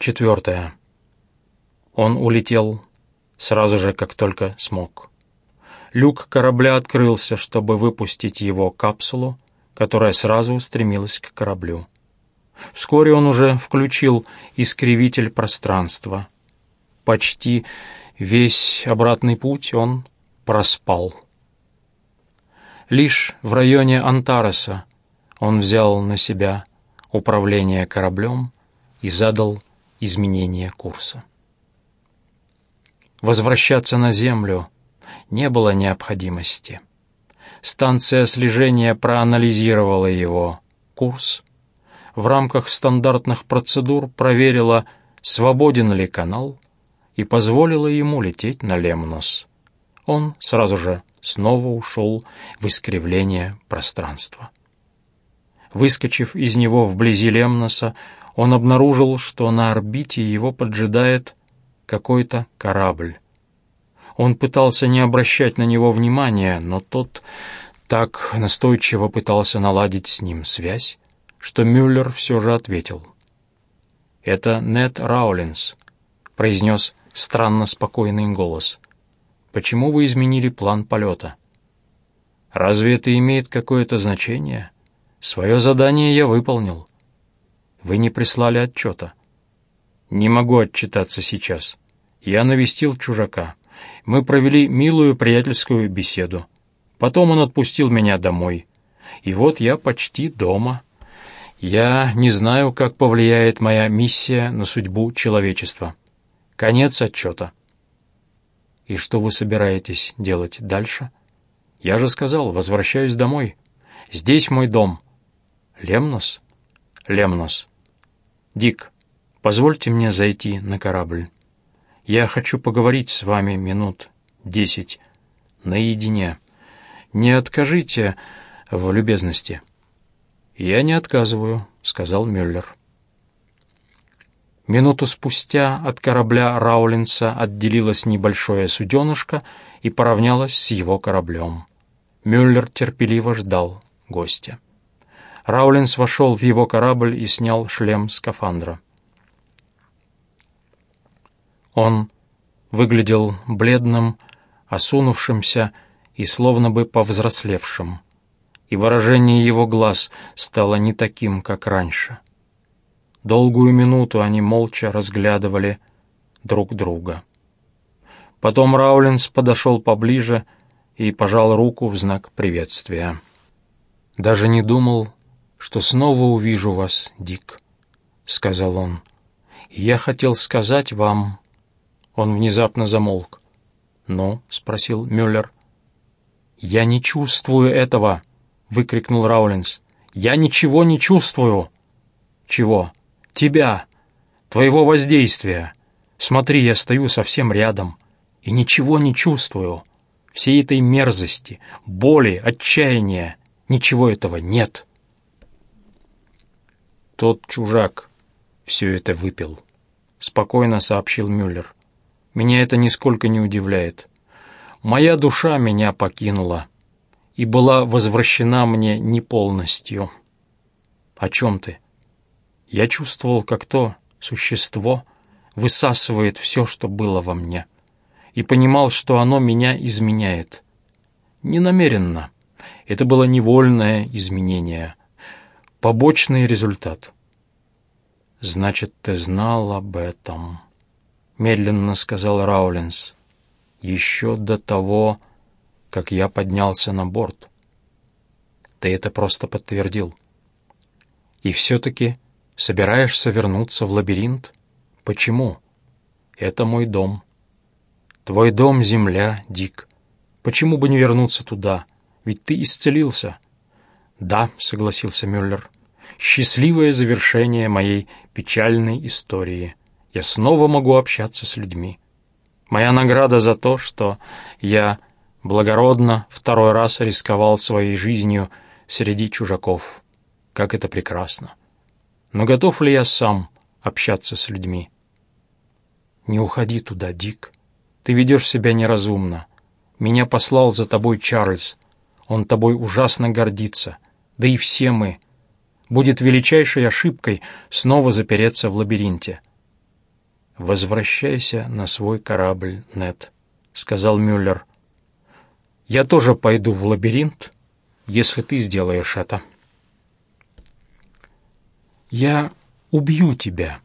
Четвертое. Он улетел сразу же, как только смог. Люк корабля открылся, чтобы выпустить его капсулу, которая сразу устремилась к кораблю. Вскоре он уже включил искривитель пространства. Почти весь обратный путь он проспал. Лишь в районе Антареса он взял на себя управление кораблем и задал изменение курса. Возвращаться на Землю не было необходимости. Станция слежения проанализировала его курс, в рамках стандартных процедур проверила, свободен ли канал, и позволила ему лететь на Лемнос. Он сразу же снова ушел в искривление пространства. Выскочив из него вблизи Лемноса, он обнаружил, что на орбите его поджидает какой-то корабль. Он пытался не обращать на него внимания, но тот так настойчиво пытался наладить с ним связь, что Мюллер все же ответил. «Это Нед Раулинс», — произнес странно спокойный голос. «Почему вы изменили план полета?» «Разве это имеет какое-то значение? Свое задание я выполнил. Вы не прислали отчета». «Не могу отчитаться сейчас. Я навестил чужака. Мы провели милую приятельскую беседу. Потом он отпустил меня домой. И вот я почти дома». Я не знаю, как повлияет моя миссия на судьбу человечества. Конец отчета. И что вы собираетесь делать дальше? Я же сказал, возвращаюсь домой. Здесь мой дом. Лемнос? Лемнос. Дик, позвольте мне зайти на корабль. Я хочу поговорить с вами минут десять. Наедине. Не откажите в любезности. «Я не отказываю», — сказал Мюллер. Минуту спустя от корабля Раулинса отделилось небольшое суденышко и поравнялось с его кораблем. Мюллер терпеливо ждал гостя. Раулинс вошел в его корабль и снял шлем скафандра. Он выглядел бледным, осунувшимся и словно бы повзрослевшим и выражение его глаз стало не таким, как раньше. Долгую минуту они молча разглядывали друг друга. Потом Раулинс подошел поближе и пожал руку в знак приветствия. «Даже не думал, что снова увижу вас, Дик», — сказал он. «Я хотел сказать вам...» Он внезапно замолк. «Ну?» — спросил Мюллер. «Я не чувствую этого», — выкрикнул Раулинс. «Я ничего не чувствую!» «Чего?» «Тебя! Твоего воздействия! Смотри, я стою совсем рядом и ничего не чувствую. Всей этой мерзости, боли, отчаяния. Ничего этого нет!» «Тот чужак все это выпил», — спокойно сообщил Мюллер. «Меня это нисколько не удивляет. Моя душа меня покинула» и была возвращена мне не полностью. О чем ты? Я чувствовал, как то существо высасывает все, что было во мне, и понимал, что оно меня изменяет. Ненамеренно. Это было невольное изменение, побочный результат. «Значит, ты знал об этом», — медленно сказал Раулинс. «Еще до того, как я поднялся на борт. Ты это просто подтвердил. И все-таки собираешься вернуться в лабиринт? Почему? Это мой дом. Твой дом — земля, Дик. Почему бы не вернуться туда? Ведь ты исцелился. Да, согласился Мюллер. Счастливое завершение моей печальной истории. Я снова могу общаться с людьми. Моя награда за то, что я благородно второй раз рисковал своей жизнью среди чужаков. Как это прекрасно! Но готов ли я сам общаться с людьми? Не уходи туда, Дик. Ты ведешь себя неразумно. Меня послал за тобой Чарльз. Он тобой ужасно гордится. Да и все мы. Будет величайшей ошибкой снова запереться в лабиринте. «Возвращайся на свой корабль, Нет», — сказал Мюллер. «Я тоже пойду в лабиринт, если ты сделаешь это». «Я убью тебя,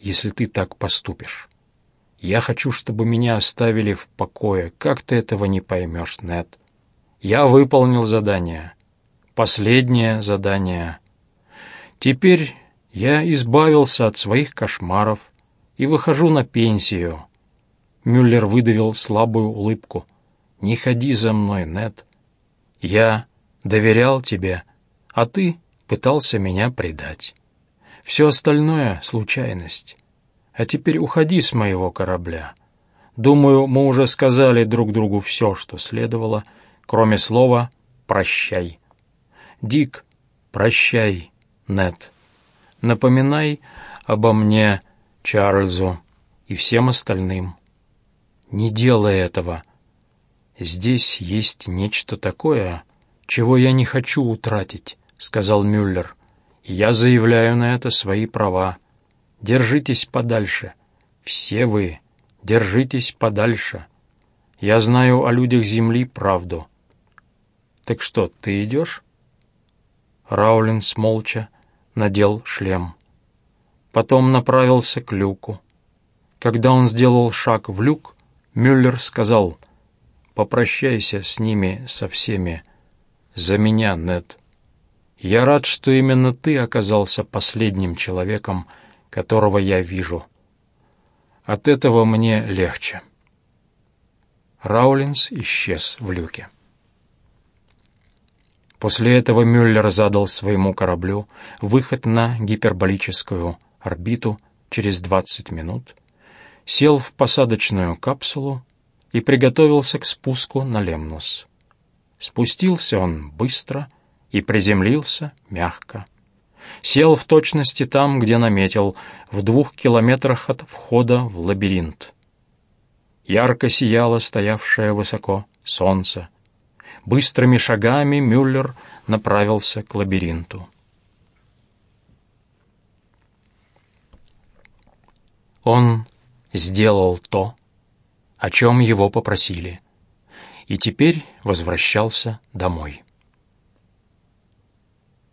если ты так поступишь. Я хочу, чтобы меня оставили в покое. Как ты этого не поймешь, Нет? Я выполнил задание. Последнее задание. Теперь я избавился от своих кошмаров и выхожу на пенсию. Мюллер выдавил слабую улыбку. «Не ходи за мной, Нед. Я доверял тебе, а ты пытался меня предать. Все остальное — случайность. А теперь уходи с моего корабля. Думаю, мы уже сказали друг другу все, что следовало, кроме слова «прощай». Дик, прощай, Нед. Напоминай обо мне Чарльзу и всем остальным. Не делай этого. Здесь есть нечто такое, чего я не хочу утратить, сказал Мюллер. я заявляю на это свои права. Держитесь подальше. Все вы, держитесь подальше. Я знаю о людях Земли правду. Так что, ты идешь? Раулинс молча надел шлем. Потом направился к люку. Когда он сделал шаг в люк, Мюллер сказал, «Попрощайся с ними со всеми. За меня, Нед. Я рад, что именно ты оказался последним человеком, которого я вижу. От этого мне легче». Раулинс исчез в люке. После этого Мюллер задал своему кораблю выход на гиперболическую орбиту через 20 минут, сел в посадочную капсулу и приготовился к спуску на Лемнус. Спустился он быстро и приземлился мягко. Сел в точности там, где наметил, в двух километрах от входа в лабиринт. Ярко сияло стоявшее высоко солнце. Быстрыми шагами Мюллер направился к лабиринту. Он сделал то, о чем его попросили, и теперь возвращался домой.